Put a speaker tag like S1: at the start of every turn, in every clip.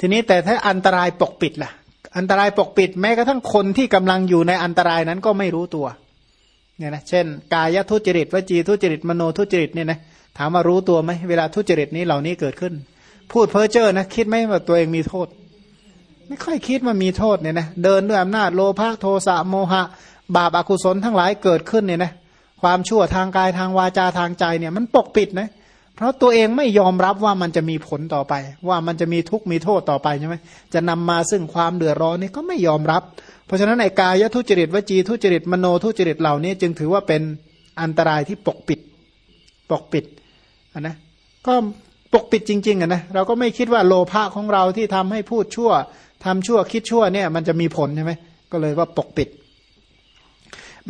S1: ทีนี้แต่ถ้าอันตรายปกปิดล่ะ อันตรายปกปิดแม้กระทั่งคนที่กำลังอยู่ในอันตรายนั้นก็ไม่รู้ตัวเนี่ยนะเช่น กายทุจริตวจีทุจริตมโนทุจริตเนี่ยนะถามว่ารู้ตัวไหมเวลาทุจริตนี้เหล่านี้เกิดขึ้น พูดเพ้อเจ้อนะคิดไหมว่าตัวเองมีโทษ ไม่ค่อยคิดว่ามีโทษเนี่ยนะเดินด้วยอำนาจโลภะโทสะโมหะ บาปอากุศลทั้งหลายเกิดขึ้นเนี่ยนะความชั่วทางกายทางวาจาทางใจเนี่ยมันปกปิดนะเพราะตัวเองไม่ยอมรับว่ามันจะมีผลต่อไป ว่ามันจะมีทุกข์มีโทษต่อไปใช่ไหมจะนำมาซึ่งความเดือดร้อนนี่ก็ไม่ยอมรับ เพราะฉะนั้นไอกายทุจริตวจีทุจริตมโนทุจริตเหล่านี้ จึงถือว่าเป็นอันตรายที่ปกปิดปกปิดนนะก็ปกปิดจริงๆอะนะเราก็ไม่คิดว่าโลภะของเราที่ทำให้พูดชั่วทำชั่วคิดชั่วเนี่ย มันจะมีผลใช่ไหมก็เลยว่าปกปิด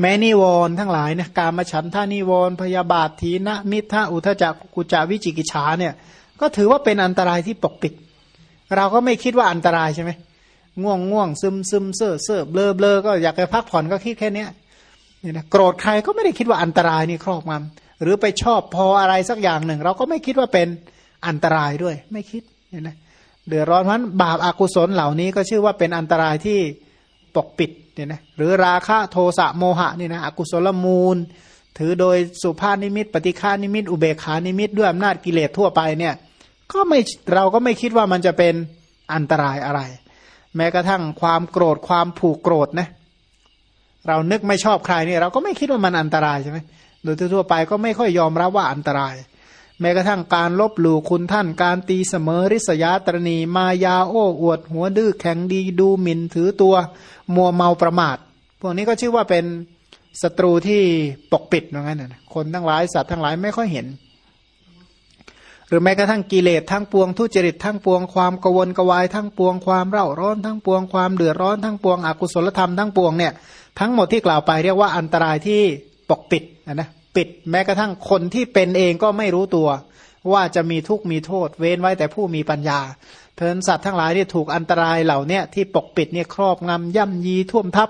S1: แม้นิวรณ์ทั้งหลายนะการมาฉันท่านิวรณ์พยาบาททีนะมิทะอุทจักกุจาวิจิกิจฉาเนี่ย ก็ถือว่าเป็นอันตรายที่ปกปิด เราก็ไม่คิดว่าอันตรายใช่ไหมง่วงง่วงซึมซึมเซ่อเซ่อเบลอเบลอก็อยากไปพักผ่อนก็คิดแค่เนี้ยนี่นะโกรธใครก็ไม่ได้คิดว่าอันตรายนี่ครอบงำหรือไปชอบพออะไรสักอย่างหนึ่ง เราก็ไม่คิดว่าเป็นอันตรายด้วย ไม่คิดเนี่ยนะเดือดร้อนเพราะบาปอากุศลเหล่านี้ก็ชื่อว่าเป็นอันตรายที่ปกปิด เนี่ยนะหรือราคะโทสะโมหะนี่นะอกุศลมูล ถือโดยสุภาพนิมิต ปฏิฆานิมิต อุเบกขานิมิต ด้วยอำนาจกิเลสทั่วไปเนี่ยก็ไม่เราก็ไม่คิดว่ามันจะเป็นอันตรายอะไร แม้กระทั่งความโกรธความผูกโกรธนะเรานึกไม่ชอบใครเนี่ยเราก็ไม่คิดว่ามันอันตรายใช่ไหมโดยทั่วไปก็ไม่ค่อยยอมรับว่าอันตราย แม้กระทั่งการลบหลู่คุณท่านการตีเสมอริษยาตระหนี่ มายาโอ้อวด หัวดื้อแข็งดีดูหมิ่นถือตัว มัวเมาประมาท พวกนี้ก็ชื่อว่าเป็นศัตรูที่ปกปิดว่างั้นนะคนทั้งหลายสัตว์ทั้งหลายไม่ค่อยเห็น หรือแม้กระทั่งกิเลสทั้งปวงทุจริตทั้งปวงความกวนกวายทั้งปวงความเร่าร้อนทั้งปวงความเดือดร้อนทั้งปวงอกุศลธรรมทั้งปวงเนี่ยทั้งหมดที่กล่าวไปเรียกว่าอันตรายที่ปกปิดนะ ปิด แม้กระทั่งคนที่เป็นเองก็ไม่รู้ตัว ว่าจะมีทุกข์มีโทษ เว้นไว้แต่ผู้มีปัญญาเพลินสัตว์ทั้งหลายที่ถูกอันตรายเหล่านี้ที่ปกปิดเนี่ยครอบงำย่ำยีท่วมทับ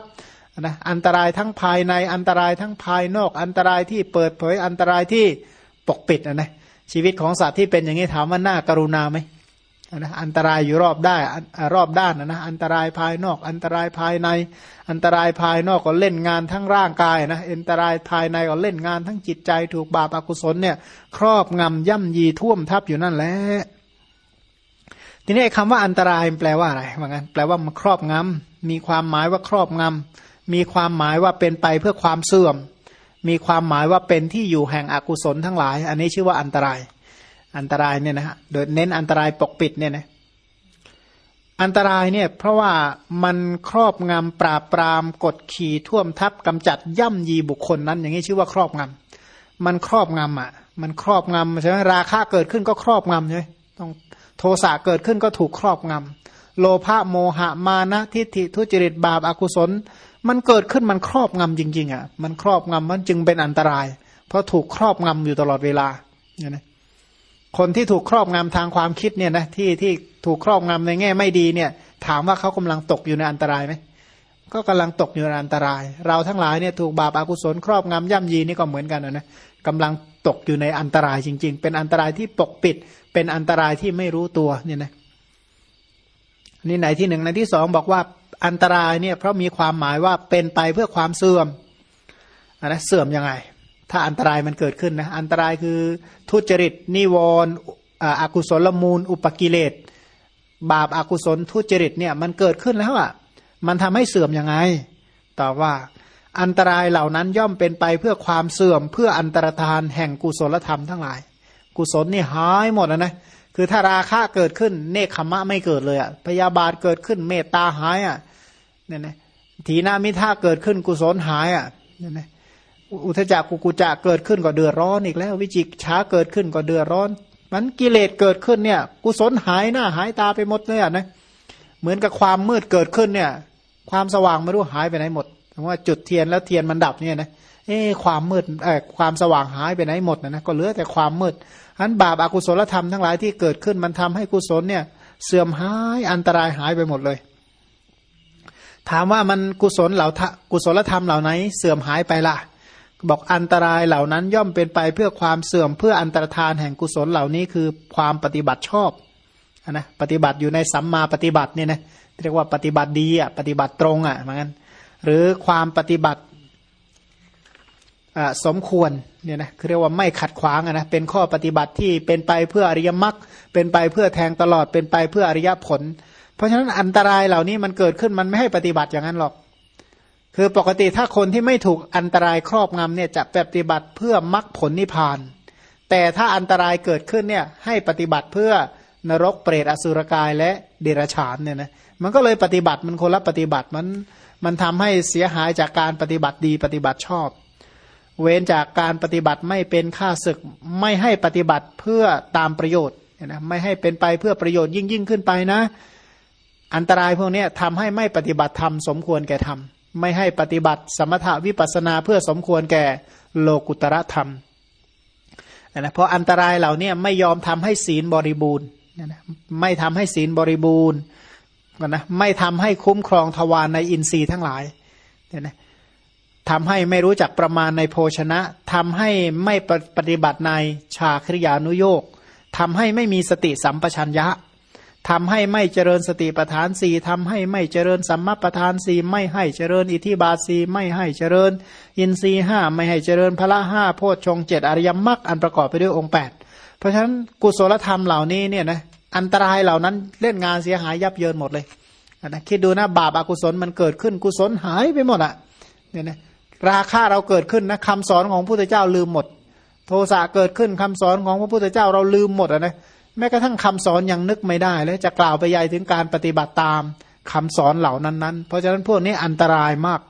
S1: นะอันตรายทั้งภายในอันตรายทั้งภายนอกอันตรายที่เปิดเผยอันตรายที่ปกปิดนะชีวิตของสัตว์ที่เป็นอย่างนี้ถามว่าน่ากรุณาไหม นะอันตรายอยู่รอบได้รอบด้านนะอันตรายภายนอก อันตรายภายใน อันตรายภายนอกก็เล่นงานทั้งร่างกายนะอันตรายภายในก็เล่นงานทั้งจิตใจถูกบาปอกุศลเนี่ย ครอบงำย่ำยีท่วมทับอยู่นั่นแหละทีนี้คำว่าอันตรายแปลว่าอะไรเหมือนกันแปลว่ามันครอบงำมีความหมายว่าครอบงำมีความหมายว่าเป็นไปเพื่อความเสื่อม มีความหมายว่าเป็นที่อยู่แห่งอกุศลทั้งหลาย อันนี้ชื่อว่าอันตราย อันตรายเนี่ยนะฮะโดยเน้นอันตรายปกปิดเนี่ยนะอันตรายเนี่ยเพราะว่ามันครอบงำปราบปรามกดขี่ท่วมทับกำจัดย่ำยีบุคคลนั้น อย่างนี้ชื่อว่าครอบงำมันครอบงำอะ มันครอบงำใช่ไหมราคาเกิดขึ้นก็ครอบงำใช่ไหมต้องโทสะเกิดขึ้นก็ถูกครอบงำโลภะโมหะมานะทิฏฐิทุจริตบาปอากุศล มันเกิดขึ้นมันครอบงำจริง ๆ อะ มันครอบงำมันจึงเป็นอันตราย เพราะถูกครอบงำอยู่ตลอดเวลาเนี่ยนะ คนที่ถูกครอบงำทางความคิดเนี่ยนะที่ที่ถูกครอบงำในแง่ไม่ดีเนี่ย ถามว่าเขากำลังตกอยู่ในอันตรายไหมก็กำลังตกอยู่ในอันตราย เราทั้งหลายเนี่ยถูกบาปอากุศลครอบงำย่ำยีนี่ก็เหมือนกันนะกำลังตกอยู่ในอันตรายจริง ๆ เป็นอันตรายที่ปกปิด เป็นอันตรายที่ไม่รู้ตัวเนี่ยนะนี่ไหนที่หนึ่งในที่สองบอกว่าอันตรายเนี่ยเพราะมีความหมายว่าเป็นไปเพื่อความเสื่อมอันนะเสื่อมยังไง ถ้าอันตรายมันเกิดขึ้นนะอันตรายคือทุจริต นิวรณ์อกุศลมูล อุปกิเลส บาปอากุศลทุจริตเนี่ยมันเกิดขึ้นแล้วอะมันทำให้เสื่อมยังไงตอบว่าอันตรายเหล่านั้นย่อมเป็นไปเพื่อความเสื่อมเพื่ออันตรธานแห่งกุศลธรรมทั้งหลาย กุศลนี่หายหมดนะนะคือถ้าราคะเกิดขึ้น เนคขมะไม่เกิดเลยอะพยาบาทเกิดขึ้นเมตตาหายอะเนี่ยนะทีนามิท่าเกิดขึ้นกุศลหายอะเนี่ยนะ อุทจักกุกุจักเกิดขึ้นก็เดือดร้อนอีกแล้ว วิจิกช้าเกิดขึ้นก็เดือดร้อน มันกิเลสเกิดขึ้นเนี่ย กุศลหายหน้าหายตาไปหมดเลยอะนะเหมือนกับความมืดเกิดขึ้นเนี่ย ความสว่างไม่รู้หายไปไหนหมดว่าจุดเทียนแล้วเทียนมันดับเนี่ยนะเอ้ความมืดเออความสว่างหายไปไหนหมดนะนะก็เหลือแต่ความมืดอันบาปอากุศลธรรมทั้งหลายที่เกิดขึ้นมันทำให้กุศลเนี่ย เสื่อมหายอันตรายหายไปหมดเลย ถามว่ามันกุศลเหล่ากุศลธรรมเหล่าไหนเสื่อมหายไปล่ะ บอกอันตรายเหล่านั้นย่อมเป็นไปเพื่อความเสื่อมเพื่ออันตรธานแห่งกุศลเหล่านี้คือความปฏิบัติชอบนะปฏิบัติอยู่ในสัมมาปฏิบัติเนี่ยนะเรียกว่าปฏิบัติดีอะปฏิบัติตรงอะเหมือนกันหรือความปฏิบัติสมควรเนี่ยนะเรียกว่าไม่ขัดขวางนะเป็นข้อปฏิบัติที่เป็นไปเพื่ออริยมรรคเป็นไปเพื่อแทงตลอดเป็นไปเพื่ออริยผล เพราะฉะนั้นอันตรายเหล่านี้มันเกิดขึ้นมันไม่ให้ปฏิบัติอย่างนั้นหรอก คือปกติถ้าคนที่ไม่ถูกอันตรายครอบงำเนี่ยจะปฏิบัติเพื่อมรรคผลนิพพาน แต่ถ้าอันตรายเกิดขึ้นเนี่ยให้ปฏิบัติเพื่อนรกเปรตอสุรกายและเดรัจฉานเนี่ยนะมันก็เลยปฏิบัติมันคนละปฏิบัติมันมันทำให้เสียหายจากการปฏิบัติดีปฏิบัติชอบ เว้นจากการปฏิบัติไม่เป็นค่าศึกไม่ให้ปฏิบัติเพื่อตามประโยชน์นะไม่ให้เป็นไปเพื่อประโยชน์ยิ่งยิ่งขึ้นไปนะ อันตรายพวกนี้ทำให้ไม่ปฏิบัติธรรมสมควรแก่ธรรม ไม่ให้ปฏิบัติ สมถาวิปัสนาเพื่อสมควรแก่โลกุตระธรรมนะเพราะอันตรายเหล่านี้ไม่ยอมทำให้ศีลบริบูรณ์นะไม่ทำให้ศีลบริบูรณ์นะไม่ทำให้คุ้มครองทวารในอินทรีย์ทั้งหลายเนี่ยนะทำให้ไม่รู้จักประมาณในโภชนะทำให้ไม่ปฏิบัติในชาคริยานุโยกทำให้ไม่มีสติสัมปชัญญะ ทำให้ไม่เจริญสติปัฏฐานสี่ทำให้ไม่เจริญสัมมาปัฏฐานสี่ไม่ให้เจริญอิทิบาสีไม่ให้เจริญ อินทรีห้าไม่ให้เจริญพละห้าโพชฌงเจ็ดอริยมรรคอันประกอบไปด้วยองค์แปดเพราะฉะนั้นกุศลธรรมเหล่านี้เนี่ยนะอันตรายเหล่านั้นเล่นงานเสียหายยับเยินหมดเลยนะคิดดูนะบาปอากุศลมันเกิดขึ้นกุศลหายไปหมดอะเนี่ยนะราคาเราเกิดขึ้นนะคำสอนของพระพุทธเจ้าลืมหมด โทสะเกิดขึ้นคำสอนของพระพุทธเจ้าเราลืมหมดอะนะ แม้กระทั่งคำสอนยังนึกไม่ได้แล้วจะกล่าวไปใหญ่ถึงการปฏิบัติตามคำสอนเหล่านั้นๆ เพราะฉะนั้นพวกนี้อันตรายมาก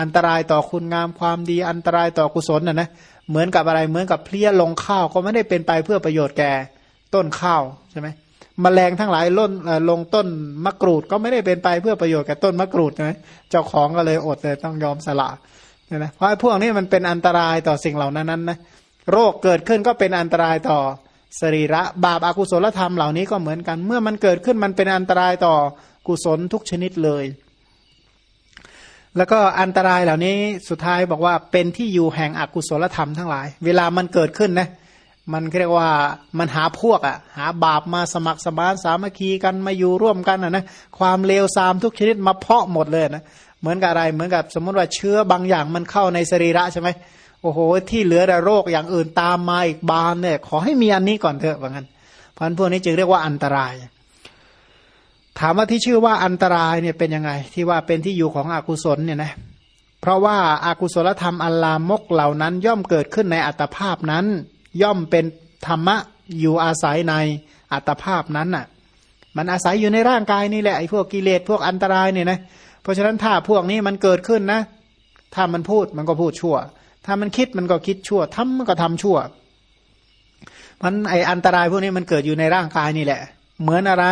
S1: อันตรายต่อคุณงามความดี อันตรายต่อกุศลนะนะเหมือนกับอะไรเหมือนกับเพลี้ยลงข้าวก็ไม่ได้เป็นไปเพื่อประโยชน์แก่ต้นข้าวใช่ไหมมแมลงทั้งหลายล่นลงต้นมะกรูดก็ไม่ได้เป็นไปเพื่อประโยชน์แก่ต้นมะกรูดใช่ไหมเจ้าของก็เลยอดเลยต้องยอมสละนะนะเพราะพวกนี้มันเป็นอันตรายต่อสิ่งเหล่านั้นนะโรคเกิดขึ้นก็เป็นอันตรายต่อ สรีระบาปอากุศลธรรมเหล่านี้ก็เหมือนกัน เมื่อมันเกิดขึ้นมันเป็นอันตรายต่อกุศลทุกชนิดเลย แล้วก็อันตรายเหล่านี้สุดท้ายบอกว่าเป็นที่อยู่แห่งอกุศลธรรมทั้งหลาย เวลามันเกิดขึ้นนะมันเรียกว่ามันหาพวกอะ่ะ หาบาปมาสมัครสมานสามัคคีกันมาอยู่ร่วมกันอะนะความเลวทรามทุกชนิดมาเพาะหมดเลยนะเหมือนกับอะไรเหมือนกับสมมติว่าเชื้อบางอย่างมันเข้าในสรีระใช่ไหม โอ้โห ที่เหลือแต่โรคอย่างอื่นตามมาอีกบานเนี่ย ขอให้มีอันนี้ก่อนเถอะว่างั้นเพราะนั้นพวกนี้จึงเรียกว่าอันตราย ถามว่าที่ชื่อว่าอันตรายเนี่ยเป็นยังไง ที่ว่าเป็นที่อยู่ของอกุศลเนี่ยนะเพราะว่าอากุศลธรรมอัลลามกเหล่านั้น ย่อมเกิดขึ้นในอัตภาพนั้น ย่อมเป็นธรรมะอยู่อาศัยในอัตภาพนั้นน่ะ มันอาศัยอยู่ในร่างกายนี่แหละไอ้พวกกิเลสพวกอันตรายเนี่ยนะเพราะฉะนั้นถ้าพวกนี้มันเกิดขึ้นนะ ถ้ามันพูดมันก็พูดชั่ว ถ้ามันคิดมันก็คิดชั่วทำมันก็ทำชั่ว มันไออันตรายพวกนี้มันเกิดอยู่ในร่างกายนี่แหละ เหมือนอะไร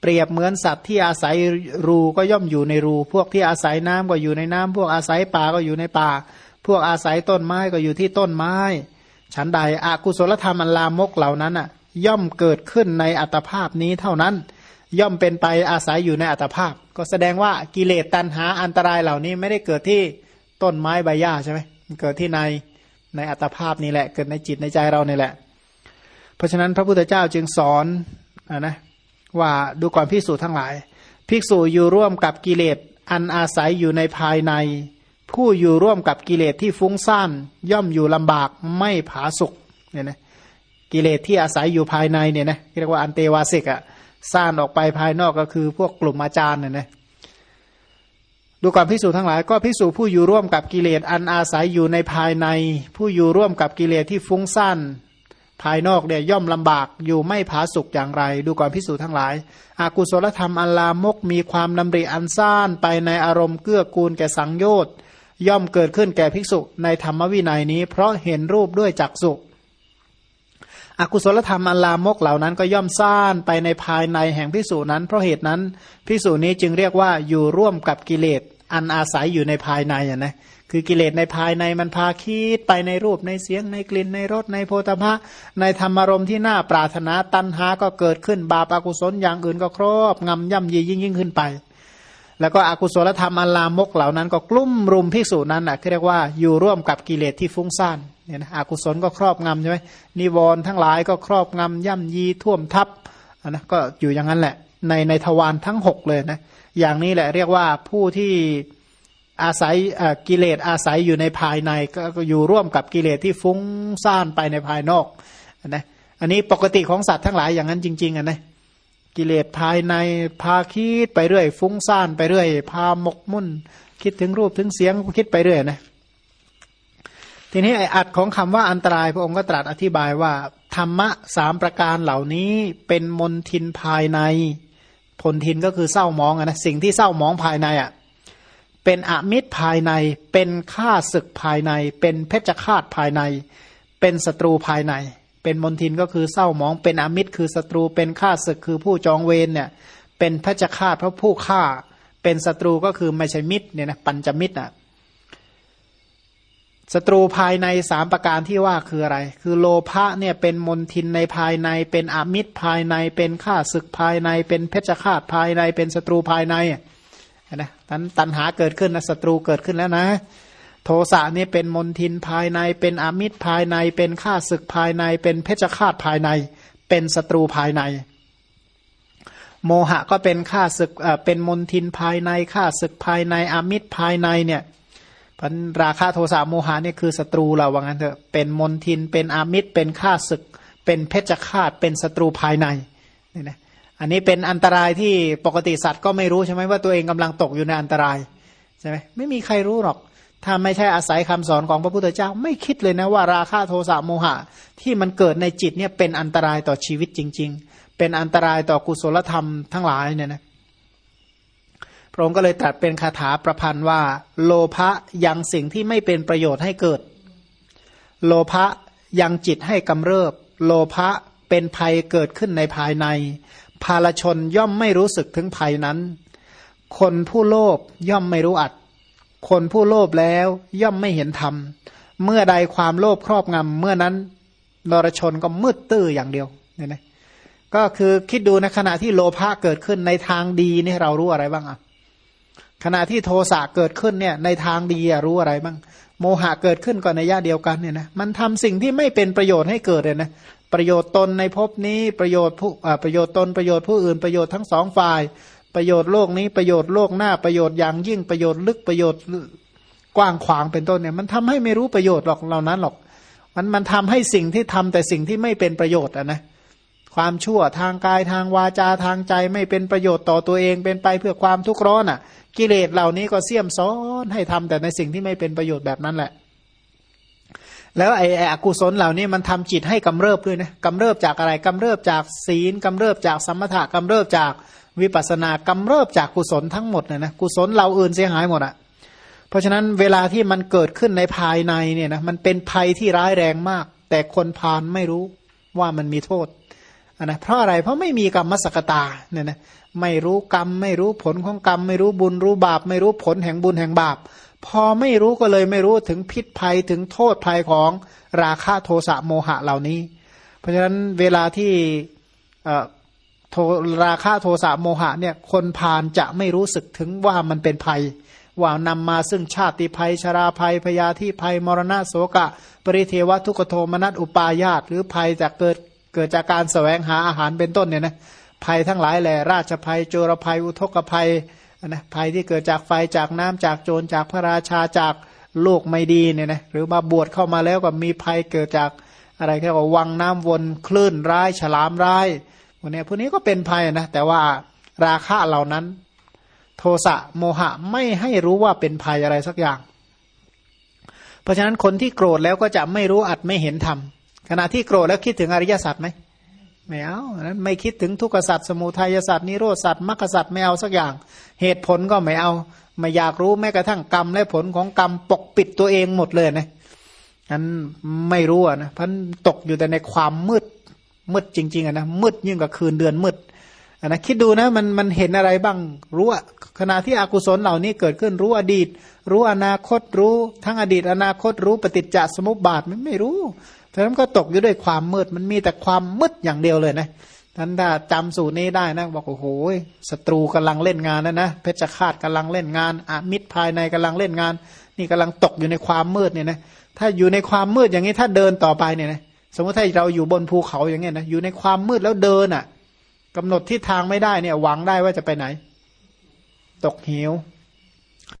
S1: เปรียบเหมือนสัตว์ที่อาศัยรูก็ย่อมอยู่ในรู พวกที่อาศัยน้ำก็อยู่ในน้ำพวกอาศัยป่าก็อยู่ในป่า พวกอาศัยต้นไม้ก็อยู่ที่ต้นไม้ ฉันใดอากุศลธรรมอันลามกเหล่านั้นอะ ย่อมเกิดขึ้นในอัตภาพนี้เท่านั้น ย่อมเป็นไปอาศัยอยู่ในอัตภาพ ก็แสดงว่ากิเลสตัณหาอันตรายเหล่านี้ไม่ได้เกิดที่ต้นไม้ใบหญ้าใช่ไหม เกิดที่ในในอัตภาพนี่แหละ เกิดในจิตในใจเรานี่แหละ เพราะฉะนั้นพระพุทธเจ้าจึงสอนอนะว่าดูก่อนภิกษุทั้งหลาย ภิกษุอยู่ร่วมกับกิเลสอันอาศัยอยู่ในภายใน ผู้อยู่ร่วมกับกิเลสที่ฟุ้งซ่านย่อมอยู่ลำบากไม่ผาสุกเนี่ยนะกิเลสที่อาศัยอยู่ภายในเนี่ยนะเรียกว่าอันเตวาสิกอะซ่านออกไปภายนอกก็คือพวกกลุ่มอาจารย์เนี่ยนะ ดูก่อนพิสูจทั้งหลายก็พิสูจผู้อยู่ร่วมกับกิเลสอันอาศัยอยู่ในภายใน ผู้อยู่ร่วมกับกิเลสที่ฟุ้งซ่านภายนอกเนี่ยย่อมลำบากอยู่ไม่ผาสุกอย่างไร ดูก่อนพิสูจทั้งหลายอากุศลธรรมอัลลามกมีความดำริอันซ่านไปในอารมณ์เกื้อกูลแก่สังโยชน์ย่อมเกิดขึ้นแก่ภิกษุในธรรมวินัยนี้ เพราะเห็นรูปด้วยจักสุ อกุศลธรรมอัลลามกเหล่านั้นก็ย่อมซ่านไปในภายในแห่งพิสูจนั้น เพราะเหตุนั้นพิสูจนี้จึงเรียกว่าอยู่ร่วมกับกิเลสอันอาศัยอยู่ในภายในอะนะคือกิเลสในภายในมันพาคิดไปในรูปในเสียงในกลิ่นในรสในโพธพะในธรรมารมที่น่าปรารถนาตัณหาก็เกิดขึ้นบาปอากุศลอย่างอื่นก็ครอบงำย่ำยียิ่งยิ่งขึ้นไป แล้วก็อกุศลธรรมอันลามกเหล่านั้นก็กลุ่มรุมพิสูจนั้นอะเรียกว่าอยู่ร่วมกับกิเลสที่ฟุ้งซ่านเนี่ยนะอกุศลก็ครอบงำใช่ไหมนิวรณ์ทั้งหลายก็ครอบงำย่ำยีท่วมทับนนะก็อยู่อย่างนั้นแหละ ในในทวารทั้งหกเลยนะอย่างนี้แหละเรียกว่าผู้ที่อาศัยกิเลสอาศัยอยู่ในภายในก็อยู่ร่วมกับกิเลสที่ฟุ้งซ่านไปในภายนอกนะอันนี้ปกติของสัตว์ทั้งหลายอย่างนั้นจริงๆอะนะ กิเลสภายในพาคิดไปเรื่อย ฟุ้งซ่านไปเรื่อย พาหมกมุ่น คิดถึงรูปถึงเสียงคิดไปเรื่อยนะทีนี้ไออัดของคำว่าอันตรายพระองค์ก็ตรัสอธิบายว่า ธรรมะสามประการเหล่านี้เป็นมนทินภายในผลทินก็คือเศร้ามองนะสิ่งที่เศร้ามองภายในอะ่ะเป็นอมิตรภายใน เป็นฆ่าศึกภายใน เป็นเพชฌฆาตภายใน เป็นศัตรูภายใน เป็นมนทินก็คือเศร้ามอง เป็นอมิตรคือศัตรูเป็นฆ่าศึกคือผู้จองเวรเนี่ย เป็นเพชฌฆาตเพราะผู้ฆ่า เป็นศัตรูก็คือไม่ใช่มิตรเนี่ยนะปัญจมิตรอะศัตรูภายในสามประการที่ว่าคืออะไร คือโลภะเนี่ยเป็นมนทินในภายใน เป็นอมิตรภายใน เป็นฆ่าศึกภายใน เป็นเพชฌฆาตภายใน เป็นศัตรูภายในนะตันตันหาเกิดขึ้นนะศัตรูเกิดขึ้นแล้วนะ โทสะนี่เป็นมนทินภายใน เป็นอมิตรภายใน เป็นฆ่าศึกภายใน เป็นเพชฌฆาตภายใน เป็นศัตรูภายใน โมหะก็เป็นฆ่าศึกเป็นมนทินภายในฆ่าศึกภายในอมิตรภายในเนี่ยพันราคาโทสะโมหะนี่คือศัตรูเราว่างั้นเถอะเป็นมนทินเป็นอามิตร เป็นฆ่าศึก เป็นเพชฌฆาตเป็นศัตรูภายในนี่นะอันนี้เป็นอันตรายที่ปกติสัตว์ก็ไม่รู้ใช่ไหมว่าตัวเองกำลังตกอยู่ในอันตรายใช่ไหมไม่มีใครรู้หรอก ถ้าไม่ใช่อาศัยคำสอนของพระพุทธเจ้าไม่คิดเลยนะว่าราคาโทสะโมหะ ที่มันเกิดในจิตเนี่ยเป็นอันตรายต่อชีวิตจริง ๆ เป็นอันตรายต่อกุศลธรรมทั้งหลายเนี่ยนะพระองค์ก็เลยตรัสเป็นคาถาประพันธ์ว่า โลภะยังสิ่งที่ไม่เป็นประโยชน์ให้เกิด โลภะยังจิตให้กำเริบ โลภะเป็นภัยเกิดขึ้นในภายใน ภาลชนย่อมไม่รู้สึกถึงภัยนั้น คนผู้โลภย่อมไม่รู้อัด คนผู้โลภแล้วย่อมไม่เห็นธรรม เมื่อใดความโลภครอบงำเมื่อนั้นนรชนก็มืดตื้ออย่างเดียวเนี่ยนะก็คือคิดดูในขณะที่โลภะเกิดขึ้นในทางดีนี่เรารู้อะไรบ้างอะขณะที่โทสะเกิดขึ้นเนี่ยในทางดีรู้อะไรบ้าง โมหะเกิดขึ้นก็ในย่าเดียวกันเนี่ยนะมันทำสิ่งที่ไม่เป็นประโยชน์ให้เกิดเลยนะประโยชน์ตนในภพนี้ประโยชน์ผู้ประโยชน์ตนประโยชน์ผู้อื่นประโยชน์ทั้งสองฝ่าย ประโยชน์โลกนี้ประโยชน์โลกหน้าประโยชน์อย่างยิ่งประโยชน์ลึกประโยชน์กว้างขวางเป็นต้นเนี่ย มันทำให้ไม่รู้ประโยชน์หรอกเหล่านั้นหรอก มันมันทำให้สิ่งที่ทำแต่สิ่งที่ไม่เป็นประโยชน์อะนะความชั่วทางกายทางวาจาทางใจไม่เป็นประโยชน์ต่อตัวเองเป็นไปเพื่อความทุกข์ร้อนอะ กิเลสเหล่านี้ก็เสี่ยมซ้อนให้ทำแต่ในสิ่งที่ไม่เป็นประโยชน์แบบนั้นแหละ แล้วไอ้อกุศลเหล่านี้มันทำจิตให้กำเริบด้วยนะกำเริบจากอะไรกำเริบจากศีลกำเริบจากสมถะกำเริบจาก วิปัสสนากำเริบจากกุศลทั้งหมดนะนะกุศลเหล่าอื่นเสียหายหมดอะ่ะเพราะฉะนั้นเวลาที่มันเกิดขึ้นในภายในเนี่ยนะมันเป็นภัยที่ร้ายแรงมาก แต่คนพานไม่รู้ว่ามันมีโทษนะเพราะอะไรเพราะไม่มีกรรมสกตาเนี่ยนะไม่รู้กรรม ไม่รู้ผลของกรรม ไม่รู้บุญรู้บาป ไม่รู้ผลแห่งบุญแห่งบาป พอไม่รู้ก็เลยไม่รู้ถึงพิษภัยถึงโทษภัยของราคะโทสะโมหะเหล่านี้ เพราะฉะนั้นเวลาที่ โทราคะโทสะโมหะเนี่ยคนพานจะไม่รู้สึกถึงว่ามันเป็นภัย ว่านำมาซึ่งชาติภัยชราภัยพยาธิภัย มรณะโสกะ ปริเทวทุกโทมนัสอุปายาตหรือภัยจากเกิดเกิดจากการแสวงหาอาหารเป็นต้นเนี่ยนะภัยทั้งหลายแหละราชภัยโจรภัยอุทกภัยนะภัยที่เกิดจากไฟจากน้ำจากโจรจากพระราชาจากโลกไม่ดีเนี่ยนะหรือมาบวชเข้ามาแล้วก็มีภัยเกิดจากอะไรแค่ว่าวังน้ำวนคลื่นร้ายฉลามร้าย วกนี้พวกนี้ก็เป็นภัยนะ แต่ว่าราคะเหล่านั้น โทสะโมหะไม่ให้รู้ว่าเป็นภัยอะไรสักอย่าง เพราะฉะนั้นคนที่โกรธแล้วก็จะไม่รู้อัดไม่เห็นธรรมขณะที่โกรธแล้วคิดถึงอริยสัจไหมไม่เอานั้นไม่คิดถึงทุกขสัจสมุทัยสัจนิโรธสัจมรรคสัจไม่เอาสักอย่าง เหตุผลก็ไม่เอา ไม่อยากรู้แม้กระทั่งกรรมและผลของกรรมปกปิดตัวเองหมดเลยนะนั้นไม่รู้นะพันตกอยู่แต่ในความมืด มืดจริงๆนะมืดยิ่งกว่าคืนเดือนมืดนะคิดดูนะมันมันเห็นอะไรบ้างรู้ว่าขณะที่อกุศลเหล่านี้เกิดขึ้นรู้อดีต รู้อนาคตรู้ ทั้งอดีต อนาคตรู้ปฏิจจสมุปบาทมันไม่รู้เพราะนั้นก็ตกอยู่ด้วยความมืดมันมีแต่ความมืดอย่างเดียวเลยนะท่านถ้าจำสูตรนี้ได้นะบอกโอ้โหศัตรูกำลังเล่นงานนะนะเพชฌฆาตกำลังเล่นงานอมิตรภายในกำลังเล่นงาน นี่กำลังตกอยู่ในความมืดเนี่ยนะถ้าอยู่ในความมืดอย่างนี้ถ้าเดินต่อไปเนี่ยนะ สมมติถ้าเราอยู่บนภูเขาอย่างเงี้ยนะอยู่ในความมืดแล้วเดินอะ่ะ กำหนดทิศทางไม่ได้เนี่ย หวังได้ว่าจะไปไหน ตกเหว